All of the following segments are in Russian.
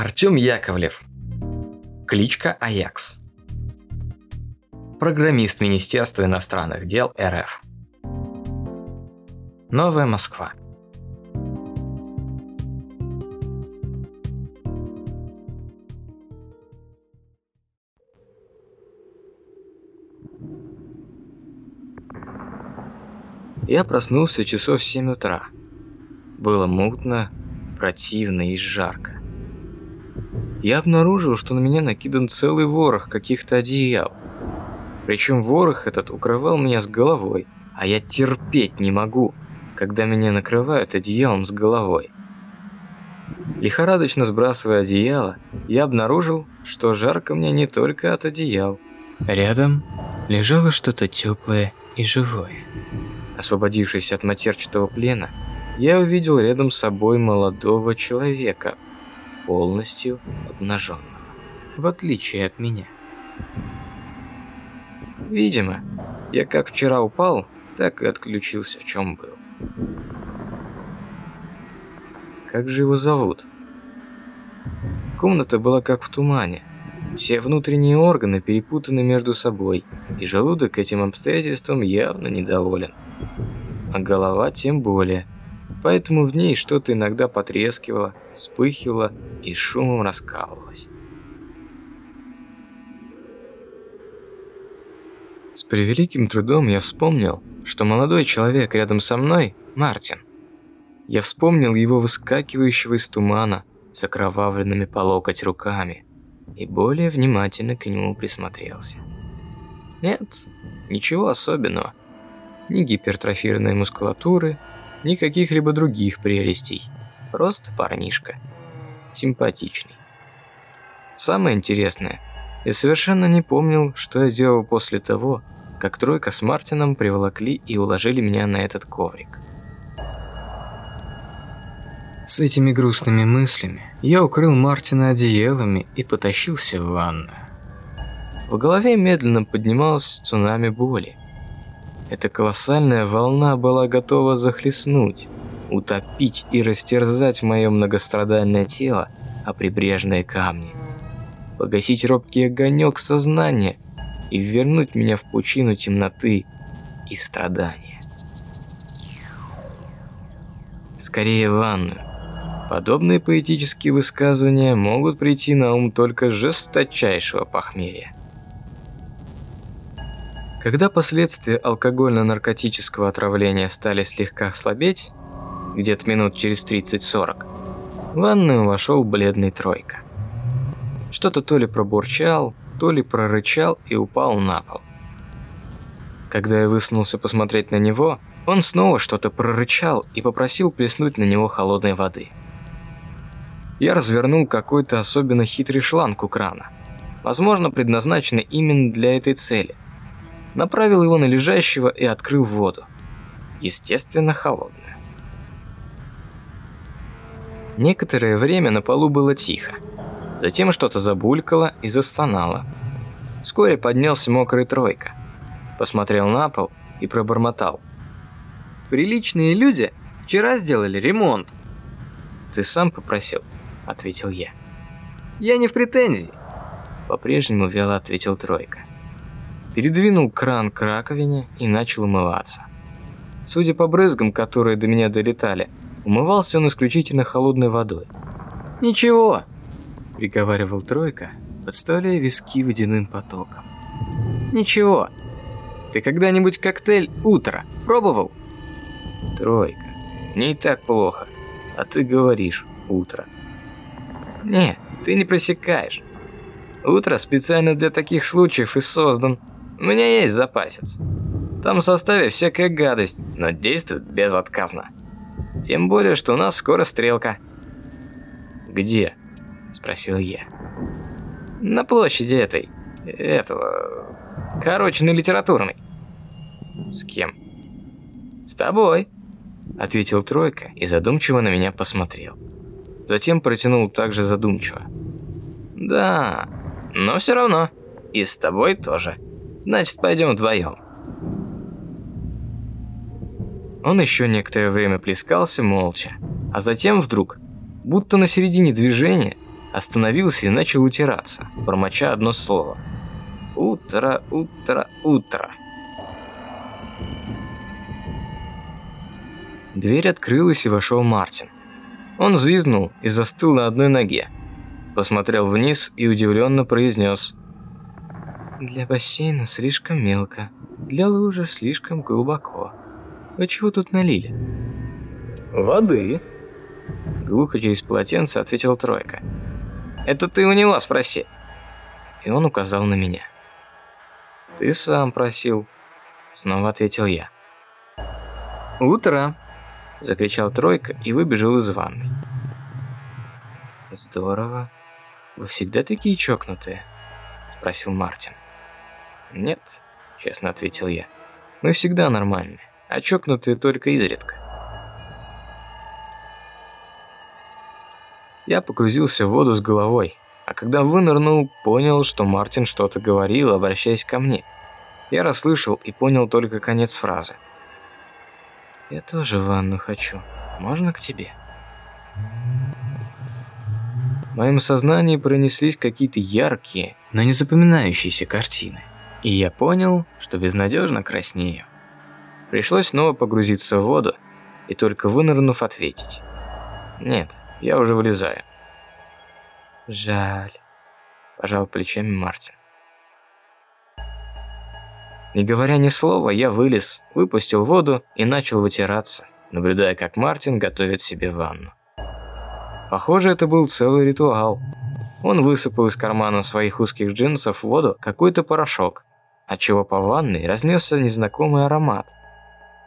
Артем Яковлев. Кличка Аякс. Программист Министерства иностранных дел РФ. Новая Москва. Я проснулся часов в 7 утра. Было мутно, противно и жарко я обнаружил, что на меня накидан целый ворох каких-то одеял. Причем ворох этот укрывал меня с головой, а я терпеть не могу, когда меня накрывают одеялом с головой. Лихорадочно сбрасывая одеяло, я обнаружил, что жарко мне не только от одеял. Рядом лежало что-то теплое и живое. Освободившись от матерчатого плена, я увидел рядом с собой молодого человека, полностью обнаженного, в отличие от меня. Видимо, я как вчера упал, так и отключился в чем был. Как же его зовут? Комната была как в тумане. Все внутренние органы перепутаны между собой, и желудок этим обстоятельством явно недоволен. А голова тем более – поэтому в ней что-то иногда потрескивало, вспыхивало и шумом раскалывалось. С превеликим трудом я вспомнил, что молодой человек рядом со мной – Мартин. Я вспомнил его выскакивающего из тумана с окровавленными по локоть руками и более внимательно к нему присмотрелся. Нет, ничего особенного. Ни гипертрофированной мускулатуры, ни каких-либо других прелестей. Просто парнишка. Симпатичный. Самое интересное, я совершенно не помнил, что я делал после того, как тройка с Мартином приволокли и уложили меня на этот коврик. С этими грустными мыслями я укрыл Мартина одеялами и потащился в ванну. В голове медленно поднималась цунами боли. Эта колоссальная волна была готова захлестнуть, утопить и растерзать мое многострадальное тело о прибрежные камни, погасить робкий огонек сознания и вернуть меня в пучину темноты и страдания. Скорее ванную. Подобные поэтические высказывания могут прийти на ум только жесточайшего похмелья. Когда последствия алкогольно-наркотического отравления стали слегка слабеть, где-то минут через 30-40, в ванную вошел бледный тройка. Что-то то ли пробурчал, то ли прорычал и упал на пол. Когда я высунулся посмотреть на него, он снова что-то прорычал и попросил плеснуть на него холодной воды. Я развернул какой-то особенно хитрый шланг у крана, возможно, предназначенный именно для этой цели – направил его на лежащего и открыл воду. Естественно, холодную. Некоторое время на полу было тихо. Затем что-то забулькало и застонало. Вскоре поднялся мокрый тройка. Посмотрел на пол и пробормотал. «Приличные люди вчера сделали ремонт». «Ты сам попросил», — ответил я. «Я не в претензии», — по-прежнему вяло ответил тройка передвинул кран к раковине и начал умываться. Судя по брызгам, которые до меня долетали, умывался он исключительно холодной водой. «Ничего», – приговаривал Тройка, подставляя виски водяным потоком. «Ничего. Ты когда-нибудь коктейль «Утро» пробовал?» «Тройка, не так плохо, а ты говоришь «Утро». «Не, ты не просекаешь. Утро специально для таких случаев и создан. У меня есть запасец. Там в составе всякая гадость, но действует безотказно. Тем более, что у нас скоро стрелка. Где? Спросил я. На площади этой. Этого... Короче, на литературной. С кем? С тобой. Ответил Тройка и задумчиво на меня посмотрел. Затем протянул также задумчиво. Да, но все равно. И с тобой тоже. Значит, пойдем вдвоем. Он еще некоторое время плескался молча, а затем вдруг, будто на середине движения, остановился и начал утираться, бормоча одно слово. «Утро, утро, утро». Дверь открылась и вошел Мартин. Он взвизгнул и застыл на одной ноге. Посмотрел вниз и удивленно произнес. «Для бассейна слишком мелко, для лужи слишком глубоко. Вы чего тут налили?» «Воды», — глухо через полотенце ответил Тройка. «Это ты у него спроси». И он указал на меня. «Ты сам просил», — снова ответил я. «Утро», – закричал Тройка и выбежал из ванной. «Здорово. Вы всегда такие чокнутые?» – спросил Мартин. «Нет», – честно ответил я. «Мы всегда нормальные, а чокнутые только изредка». Я погрузился в воду с головой, а когда вынырнул, понял, что Мартин что-то говорил, обращаясь ко мне. Я расслышал и понял только конец фразы – я тоже ванну хочу. Можно к тебе? В моем сознании пронеслись какие-то яркие, но не запоминающиеся картины. И я понял, что безнадежно краснею. Пришлось снова погрузиться в воду и только вынырнув ответить. Нет, я уже вылезаю. Жаль, пожал плечами Мартин. Не говоря ни слова, я вылез, выпустил воду и начал вытираться, наблюдая, как Мартин готовит себе ванну. Похоже, это был целый ритуал. Он высыпал из кармана своих узких джинсов в воду какой-то порошок, отчего по ванной разнесся незнакомый аромат.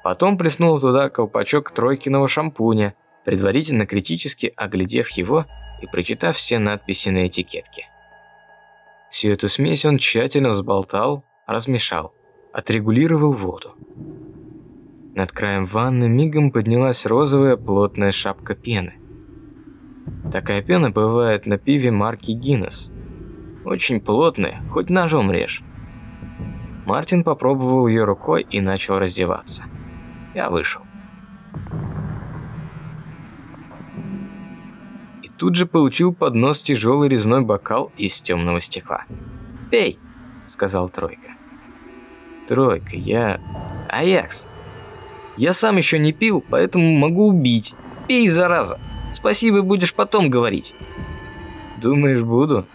Потом плеснул туда колпачок тройкиного шампуня, предварительно критически оглядев его и прочитав все надписи на этикетке. Всю эту смесь он тщательно взболтал, размешал отрегулировал воду. Над краем ванны мигом поднялась розовая плотная шапка пены. Такая пена бывает на пиве марки Гиннес. Очень плотная, хоть ножом режь. Мартин попробовал ее рукой и начал раздеваться. Я вышел. И тут же получил под нос тяжелый резной бокал из темного стекла. «Пей!» – сказал Тройка. Тройка, я... Аякс. Я сам еще не пил, поэтому могу убить. Пей, зараза. Спасибо будешь потом говорить. Думаешь, буду?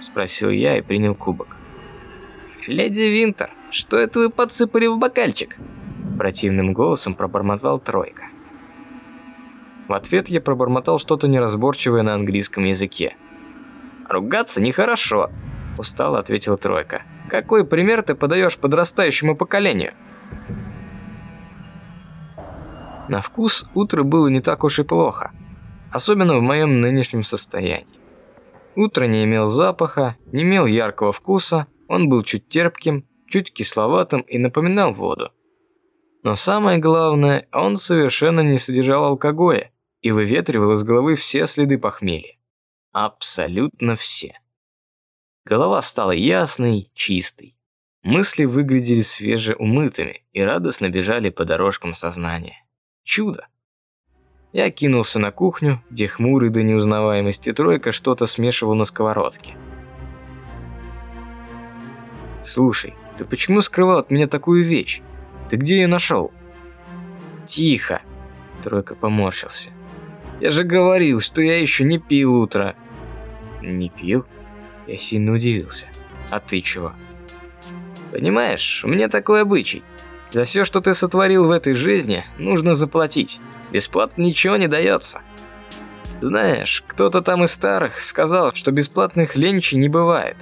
Спросил я и принял кубок. Леди Винтер, что это вы подсыпали в бокальчик? Противным голосом пробормотал Тройка. В ответ я пробормотал что-то неразборчивое на английском языке. «Ругаться нехорошо», – устало ответил Тройка. Какой пример ты подаешь подрастающему поколению? На вкус утро было не так уж и плохо, особенно в моем нынешнем состоянии. Утро не имел запаха, не имел яркого вкуса, он был чуть терпким, чуть кисловатым и напоминал воду. Но самое главное, он совершенно не содержал алкоголя и выветривал из головы все следы похмелья. Абсолютно все. Голова стала ясной, чистой. Мысли выглядели свежеумытыми и радостно бежали по дорожкам сознания. Чудо! Я кинулся на кухню, где хмурый до неузнаваемости тройка что-то смешивал на сковородке. «Слушай, ты почему скрывал от меня такую вещь? Ты где ее нашел?» «Тихо!» Тройка поморщился. «Я же говорил, что я еще не пил утро». «Не пил?» Я сильно удивился. А ты чего? Понимаешь, у меня такой обычай. За все, что ты сотворил в этой жизни, нужно заплатить. Бесплатно ничего не дается. Знаешь, кто-то там из старых сказал, что бесплатных ленчей не бывает.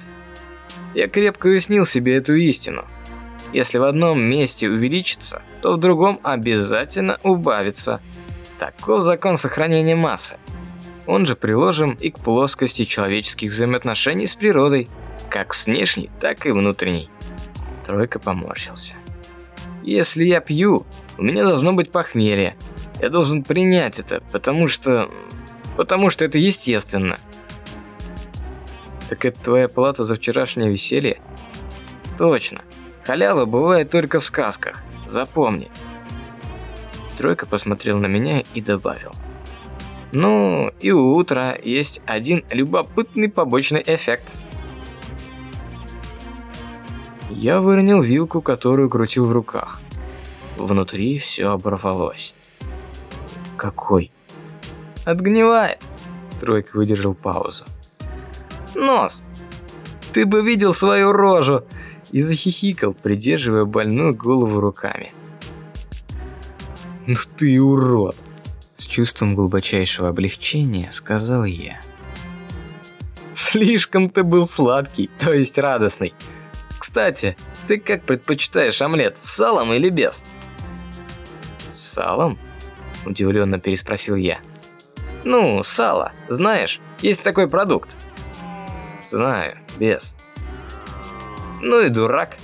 Я крепко уяснил себе эту истину. Если в одном месте увеличится, то в другом обязательно убавится. Таков закон сохранения массы. Он же приложим и к плоскости человеческих взаимоотношений с природой, как внешней, так и внутренней. Тройка поморщился. Если я пью, у меня должно быть похмелье. Я должен принять это, потому что... Потому что это естественно. Так это твоя плата за вчерашнее веселье? Точно. Халява бывает только в сказках. Запомни. Тройка посмотрел на меня и добавил. Ну, и у утра есть один любопытный побочный эффект. Я выронил вилку, которую крутил в руках. Внутри все оборвалось. Какой? Отгнивает. Тройка выдержал паузу. Нос! Ты бы видел свою рожу! И захихикал, придерживая больную голову руками. Ну ты урод! С чувством глубочайшего облегчения сказал я. Слишком ты был сладкий, то есть радостный. Кстати, ты как предпочитаешь омлет, с салом или без? С салом? Удивленно переспросил я. Ну, сало, знаешь, есть такой продукт. Знаю, без. Ну и дурак.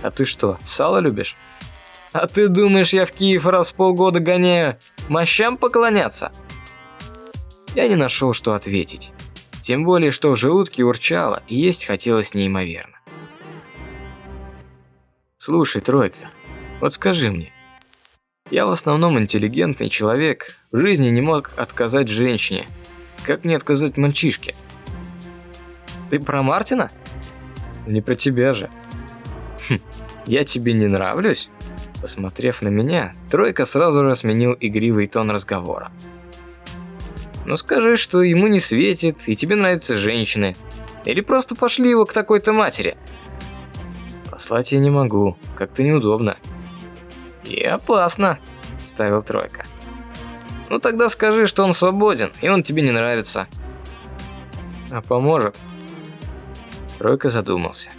А ты что, сало любишь? А ты думаешь, я в Киев раз в полгода гоняю мощам поклоняться? Я не нашел, что ответить. Тем более, что в желудке урчало и есть хотелось неимоверно. Слушай, Тройка, вот скажи мне, я в основном интеллигентный человек, в жизни не мог отказать женщине. Как мне отказать мальчишке? Ты про Мартина? Не про тебя же. Хм, я тебе не нравлюсь? Посмотрев на меня, Тройка сразу же сменил игривый тон разговора. Ну скажи, что ему не светит, и тебе нравятся женщины. Или просто пошли его к такой-то матери. Послать я не могу, как-то неудобно. «И опасно», – ставил тройка. «Ну тогда скажи, что он свободен, и он тебе не нравится». «А поможет?» Тройка задумался.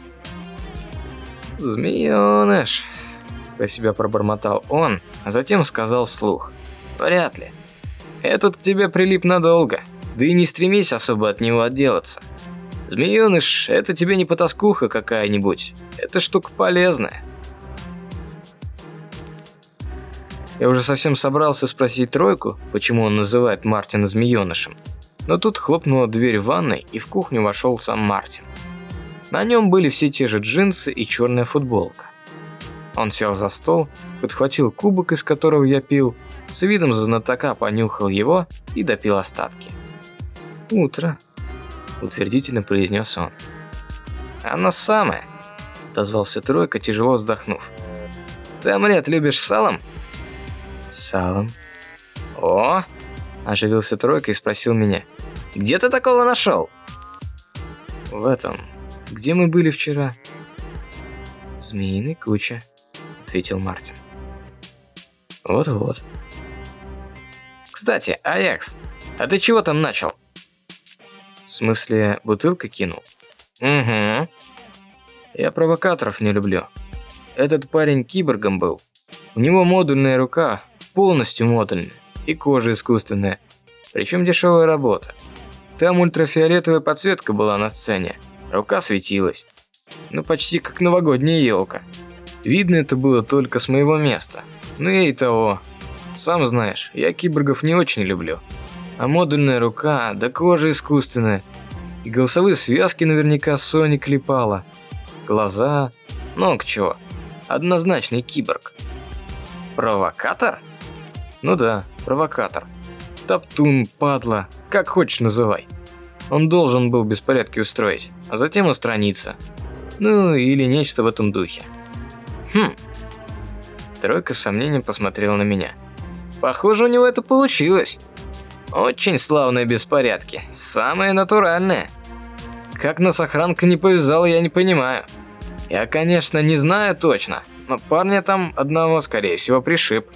«Змееныш», – про себя пробормотал он, а затем сказал вслух. «Вряд ли. Этот к тебе прилип надолго, да и не стремись особо от него отделаться. Змееныш – это тебе не потаскуха какая-нибудь, это штука полезная». Я уже совсем собрался спросить тройку, почему он называет Мартина змеенышем. Но тут хлопнула дверь в ванной, и в кухню вошел сам Мартин. На нем были все те же джинсы и черная футболка. Он сел за стол, подхватил кубок, из которого я пил, с видом знатока понюхал его и допил остатки. «Утро», – утвердительно произнес он. «Оно самое», – отозвался Тройка, тяжело вздохнув. «Ты омлет любишь салом?» салом. О! Оживился Тройка и спросил меня. Где ты такого нашел? В этом. Где мы были вчера? В змеиной куче, ответил Мартин. Вот-вот. Кстати, Аякс, а ты чего там начал? В смысле, бутылка кинул? Угу. Я провокаторов не люблю. Этот парень киборгом был. У него модульная рука, полностью модульная и кожа искусственная, причем дешевая работа. Там ультрафиолетовая подсветка была на сцене, рука светилась. Ну почти как новогодняя елка. Видно это было только с моего места. Ну и того. Сам знаешь, я киборгов не очень люблю. А модульная рука, да кожа искусственная. И голосовые связки наверняка Sony клепала. Глаза, ну к чего. Однозначный киборг. Провокатор? Ну да, провокатор. Топтун, падла, как хочешь называй. Он должен был беспорядки устроить, а затем устраниться. Ну, или нечто в этом духе. Хм. Тройка с сомнением посмотрела на меня. Похоже, у него это получилось. Очень славные беспорядки, самые натуральные. Как нас охранка не повязала, я не понимаю. Я, конечно, не знаю точно, но парня там одного, скорее всего, пришиб.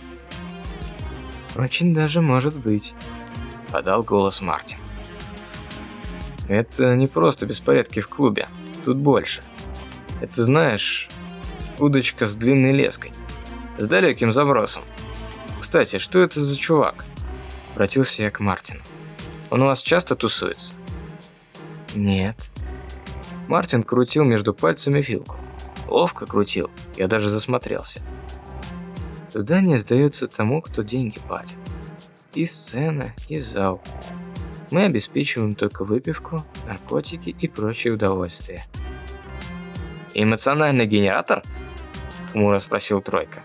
«Очень даже может быть», – подал голос Мартин. «Это не просто беспорядки в клубе, тут больше. Это, знаешь, удочка с длинной леской, с далеким забросом. Кстати, что это за чувак?» Обратился я к Мартину. «Он у вас часто тусуется?» «Нет». Мартин крутил между пальцами вилку. Ловко крутил, я даже засмотрелся. Здание сдается тому, кто деньги платит. И сцена, и зал. Мы обеспечиваем только выпивку, наркотики и прочие удовольствия. «Эмоциональный генератор?» – хмуро спросил Тройка.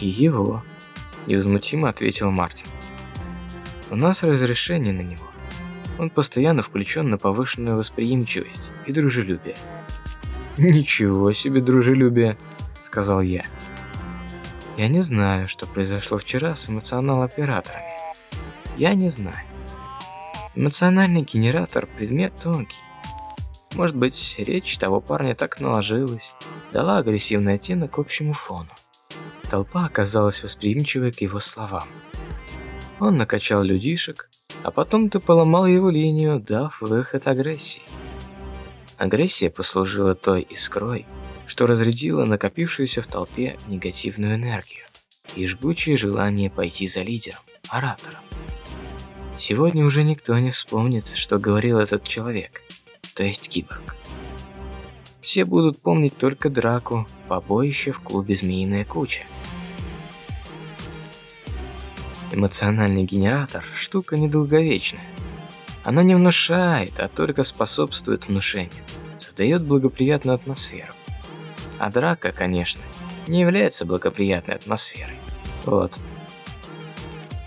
«И его», – невозмутимо ответил Мартин. У нас разрешение на него. Он постоянно включен на повышенную восприимчивость и дружелюбие. «Ничего себе дружелюбие», — сказал я. «Я не знаю, что произошло вчера с эмоционал-операторами. Я не знаю. Эмоциональный генератор – предмет тонкий. Может быть, речь того парня так наложилась, дала агрессивный оттенок общему фону. Толпа оказалась восприимчивой к его словам. Он накачал людишек, а потом-то поломал его линию, дав выход агрессии. Агрессия послужила той искрой, что разрядила накопившуюся в толпе негативную энергию и жгучее желание пойти за лидером, оратором. Сегодня уже никто не вспомнит, что говорил этот человек, то есть киборг. Все будут помнить только драку, побоище в клубе «Змеиная куча». Эмоциональный генератор – штука недолговечная. Она не внушает, а только способствует внушению, создает благоприятную атмосферу. А драка, конечно, не является благоприятной атмосферой. Вот.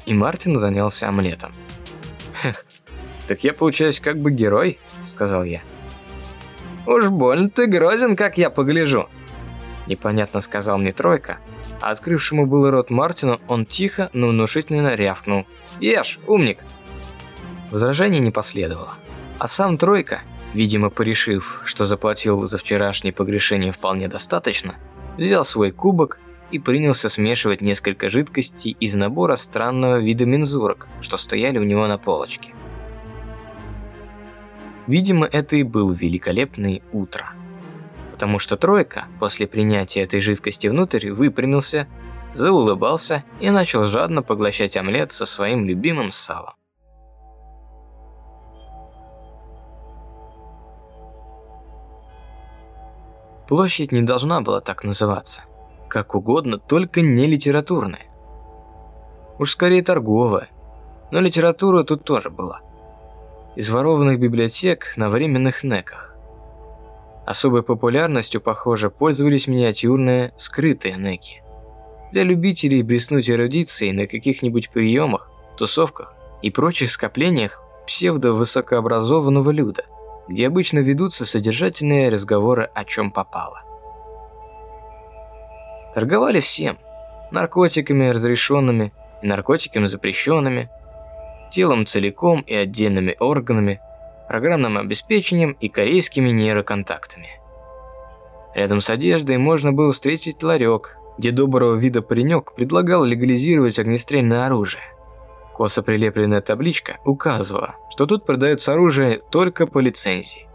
И Мартин занялся омлетом. «Хех, так я получаюсь как бы герой», — сказал я. «Уж больно ты грозен, как я погляжу», — непонятно сказал мне Тройка, открывшему был рот Мартину он тихо, но внушительно рявкнул. «Ешь, умник!» Возражений не последовало. А сам Тройка, видимо порешив, что заплатил за вчерашнее погрешение вполне достаточно, взял свой кубок и принялся смешивать несколько жидкостей из набора странного вида мензурок, что стояли у него на полочке. Видимо, это и был великолепный утро потому что тройка после принятия этой жидкости внутрь выпрямился, заулыбался и начал жадно поглощать омлет со своим любимым салом. Площадь не должна была так называться. Как угодно, только не литературная. Уж скорее торговая. Но литература тут тоже была. Из ворованных библиотек на временных неках. Особой популярностью, похоже, пользовались миниатюрные, скрытые неки. Для любителей блеснуть эрудицией на каких-нибудь приемах, тусовках и прочих скоплениях псевдо-высокообразованного люда, где обычно ведутся содержательные разговоры о чем попало. Торговали всем – наркотиками разрешенными и наркотиками запрещенными, телом целиком и отдельными органами – программным обеспечением и корейскими нейроконтактами. Рядом с одеждой можно было встретить ларек, где доброго вида паренек предлагал легализировать огнестрельное оружие. Косо прилепленная табличка указывала, что тут продается оружие только по лицензии.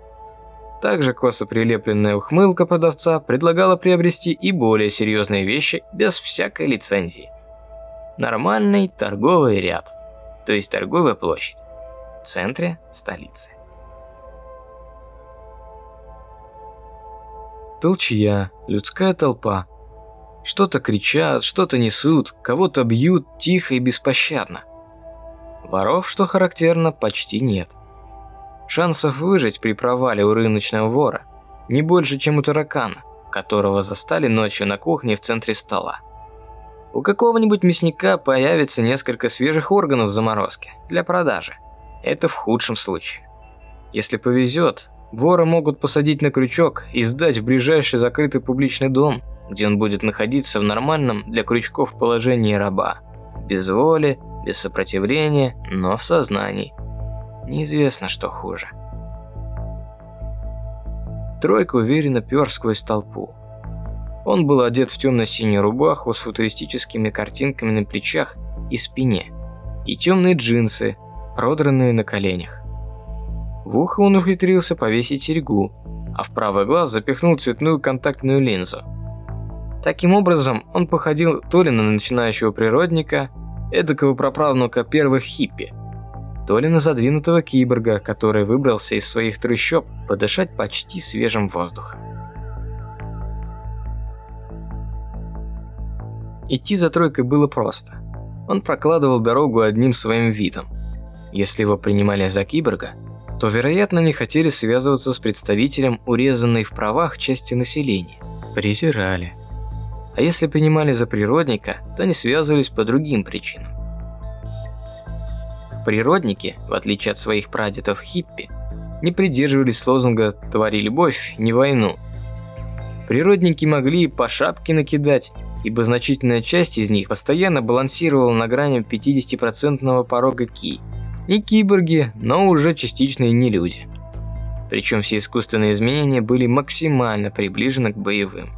Также косо прилепленная ухмылка продавца предлагала приобрести и более серьезные вещи без всякой лицензии. Нормальный торговый ряд, то есть торговая площадь в центре столицы. Толчья, людская толпа. Что-то кричат, что-то несут, кого-то бьют тихо и беспощадно. Воров, что характерно, почти нет. Шансов выжить при провале у рыночного вора не больше, чем у таракана, которого застали ночью на кухне в центре стола. У какого-нибудь мясника появится несколько свежих органов в заморозке для продажи. Это в худшем случае. Если повезет, Вора могут посадить на крючок и сдать в ближайший закрытый публичный дом, где он будет находиться в нормальном для крючков положении раба. Без воли, без сопротивления, но в сознании. Неизвестно, что хуже. Тройка уверенно пер сквозь толпу. Он был одет в темно-синюю рубаху с футуристическими картинками на плечах и спине, и темные джинсы, продранные на коленях. В ухо он ухитрился повесить серьгу, а в правый глаз запихнул цветную контактную линзу. Таким образом, он походил то ли на начинающего природника, эдакого проправнука первых хиппи, то ли на задвинутого киборга, который выбрался из своих трущоб подышать почти свежим воздухом. Идти за тройкой было просто. Он прокладывал дорогу одним своим видом. Если его принимали за киборга – то, вероятно, не хотели связываться с представителем урезанной в правах части населения. Презирали. А если принимали за природника, то не связывались по другим причинам. Природники, в отличие от своих прадедов хиппи, не придерживались лозунга «твори любовь, не войну». Природники могли по шапке накидать, ибо значительная часть из них постоянно балансировала на грани 50% порога ки. Не киборги, но уже частично и не люди. Причем все искусственные изменения были максимально приближены к боевым.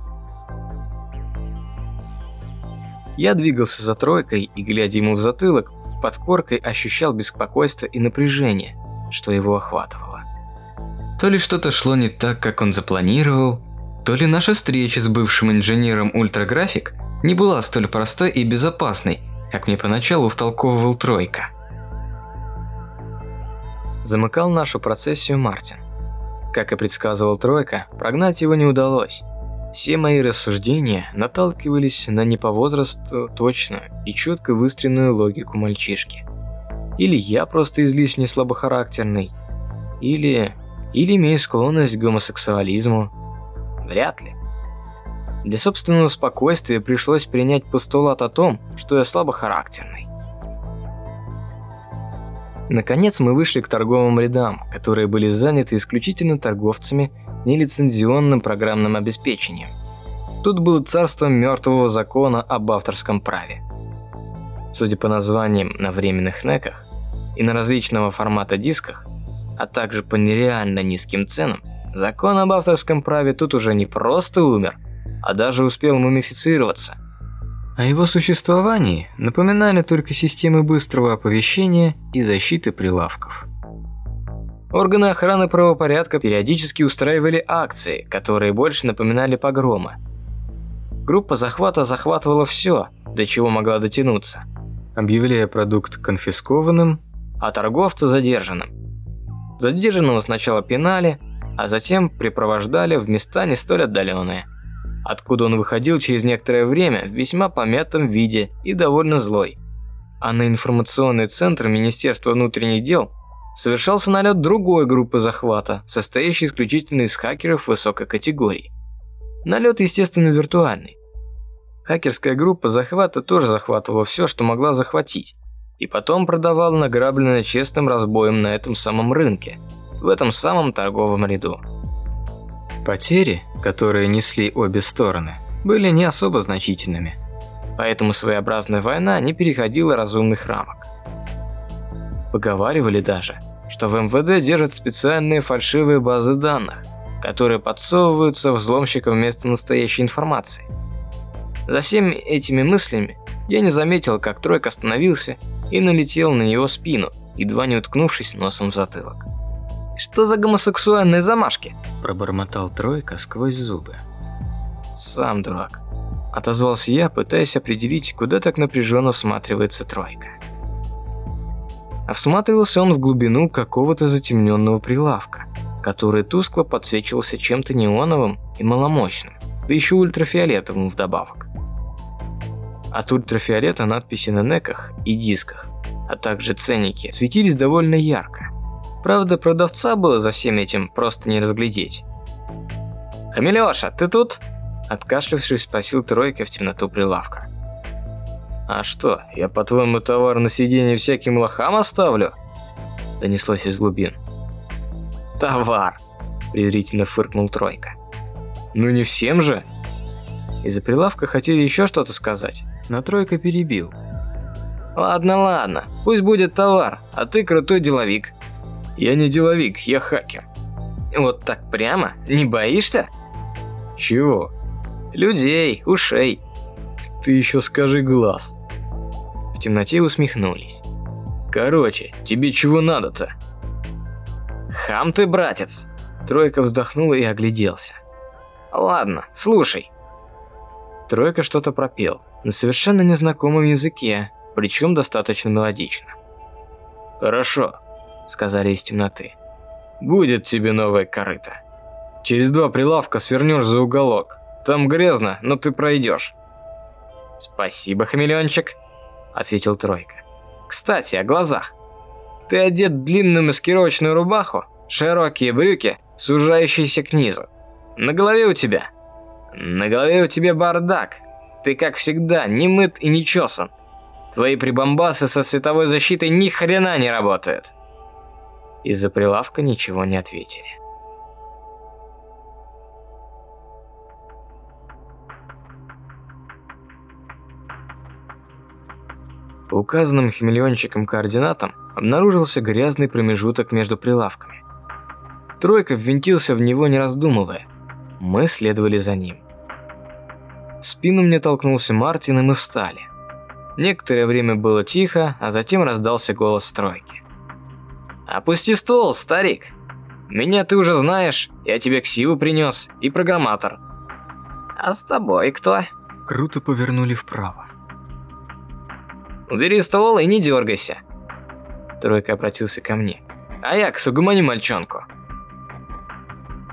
Я двигался за тройкой и, глядя ему в затылок, под коркой ощущал беспокойство и напряжение, что его охватывало. То ли что-то шло не так, как он запланировал, то ли наша встреча с бывшим инженером ультраграфик не была столь простой и безопасной, как мне поначалу втолковывал Тройка. Замыкал нашу процессию Мартин. Как и предсказывал Тройка, прогнать его не удалось. Все мои рассуждения наталкивались на не по возрасту точно и четко выстроенную логику мальчишки. Или я просто излишне слабохарактерный, или... или имею склонность к гомосексуализму. Вряд ли. Для собственного спокойствия пришлось принять постулат о том, что я слабохарактерный. Наконец мы вышли к торговым рядам, которые были заняты исключительно торговцами нелицензионным программным обеспечением. Тут было царство мертвого закона об авторском праве. Судя по названиям на временных неках и на различного формата дисках, а также по нереально низким ценам, закон об авторском праве тут уже не просто умер, а даже успел мумифицироваться. О его существовании напоминали только системы быстрого оповещения и защиты прилавков. Органы охраны правопорядка периодически устраивали акции, которые больше напоминали погромы. Группа захвата захватывала все, до чего могла дотянуться, объявляя продукт конфискованным, а торговца задержанным. Задержанного сначала пинали, а затем припровождали в места не столь отдаленные, откуда он выходил через некоторое время в весьма помятом виде и довольно злой. А на информационный центр Министерства внутренних дел – совершался налет другой группы захвата, состоящей исключительно из хакеров высокой категории. Налет, естественно, виртуальный. Хакерская группа захвата тоже захватывала все, что могла захватить, и потом продавала награбленное честным разбоем на этом самом рынке, в этом самом торговом ряду. Потери, которые несли обе стороны, были не особо значительными, поэтому своеобразная война не переходила разумных рамок. Поговаривали даже, что в МВД держат специальные фальшивые базы данных, которые подсовываются взломщикам вместо настоящей информации. За всеми этими мыслями я не заметил, как тройка остановился и налетел на его спину, едва не уткнувшись носом в затылок. «Что за гомосексуальные замашки?» – пробормотал тройка сквозь зубы. «Сам дурак», – отозвался я, пытаясь определить, куда так напряженно всматривается тройка. А всматривался он в глубину какого-то затемненного прилавка, который тускло подсвечивался чем-то неоновым и маломощным, да еще ультрафиолетовым вдобавок. От ультрафиолета надписи на неках и дисках, а также ценники светились довольно ярко. Правда, продавца было за всем этим просто не разглядеть. «Хамилёша, ты тут?» Откашлявшись, спросил тройка в темноту прилавка. «А что, я, по-твоему, товар на сиденье всяким лохам оставлю?» Донеслось из глубин. «Товар!» – презрительно фыркнул Тройка. «Ну не всем же!» Из-за прилавка хотели еще что-то сказать, но Тройка перебил. «Ладно, ладно, пусть будет товар, а ты крутой деловик». «Я не деловик, я хакер». «Вот так прямо? Не боишься?» «Чего?» «Людей, ушей». «Ты еще скажи глаз» темноте усмехнулись. «Короче, тебе чего надо-то?» «Хам ты, братец!» Тройка вздохнула и огляделся. «Ладно, слушай». Тройка что-то пропел, на совершенно незнакомом языке, причем достаточно мелодично. «Хорошо», — сказали из темноты. «Будет тебе новая корыта. Через два прилавка свернешь за уголок. Там грязно, но ты пройдешь». «Спасибо, хамелеончик», – ответил Тройка. «Кстати, о глазах. Ты одет в длинную маскировочную рубаху, широкие брюки, сужающиеся к низу. На голове у тебя... На голове у тебя бардак. Ты, как всегда, не мыт и не чесан. Твои прибамбасы со световой защитой ни хрена не работают. Из-за прилавка ничего не ответили. По указанным хамелеончиком координатам обнаружился грязный промежуток между прилавками. Тройка ввинтился в него не раздумывая. Мы следовали за ним. В спину мне толкнулся Мартин, и мы встали. Некоторое время было тихо, а затем раздался голос стройки. «Опусти ствол, старик! Меня ты уже знаешь, я тебе ксиву принес и программатор. А с тобой кто?» Круто повернули вправо. Убери ствол и не дергайся. Тройка обратился ко мне. Аякс, угомони мальчонку.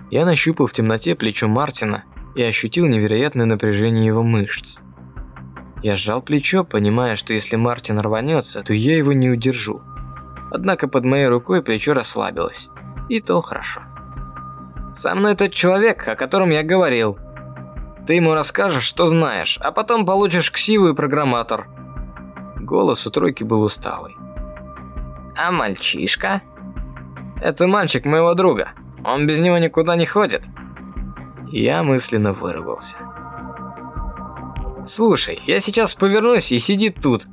Я нащупал в темноте плечо Мартина и ощутил невероятное напряжение его мышц. Я сжал плечо, понимая, что если Мартин рванется, то я его не удержу. Однако под моей рукой плечо расслабилось. И то хорошо. Со мной тот человек, о котором я говорил. Ты ему расскажешь, что знаешь, а потом получишь ксиву и программатор. Голос у тройки был усталый. «А мальчишка?» «Это мальчик моего друга. Он без него никуда не ходит». Я мысленно выругался. «Слушай, я сейчас повернусь и сиди тут.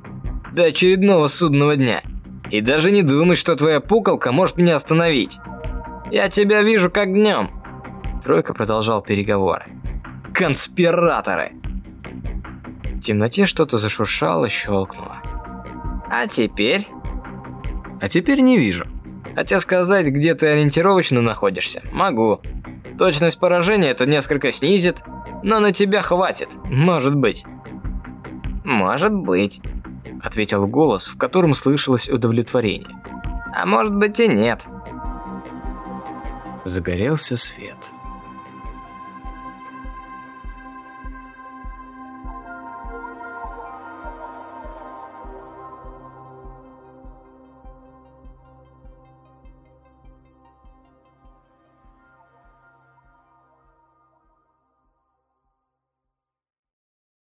До очередного судного дня. И даже не думай, что твоя пукалка может меня остановить. Я тебя вижу как днем». Тройка продолжал переговоры. «Конспираторы!» В темноте что-то зашуршало, щелкнуло. А теперь? А теперь не вижу. Хотя сказать, где ты ориентировочно находишься, могу. Точность поражения это несколько снизит, но на тебя хватит, может быть. Может быть, ответил голос, в котором слышалось удовлетворение. А может быть и нет. Загорелся свет.